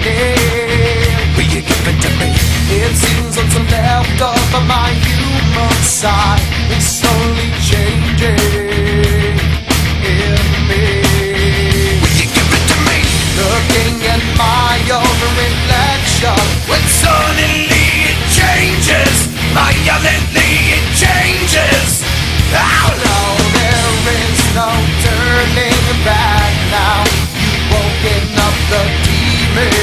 Hey, will you give it to me? It seems what's left of my human side is slowly changing in me. Will you give it to me? Looking at my own reflection, when suddenly it changes, violently it changes. Out no, there is no turning back now. You've woken up the demon.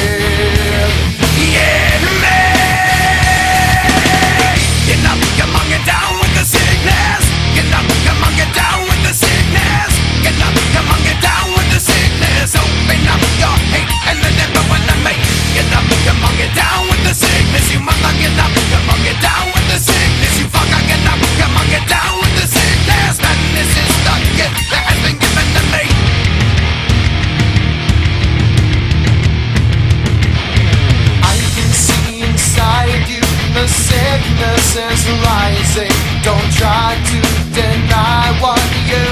is rising. Don't try to deny what you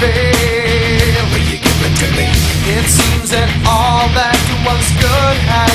feel. What you give into me. It seems that all that was good has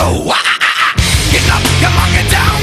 Oh, ah, ah, ah. get up, come on, get down.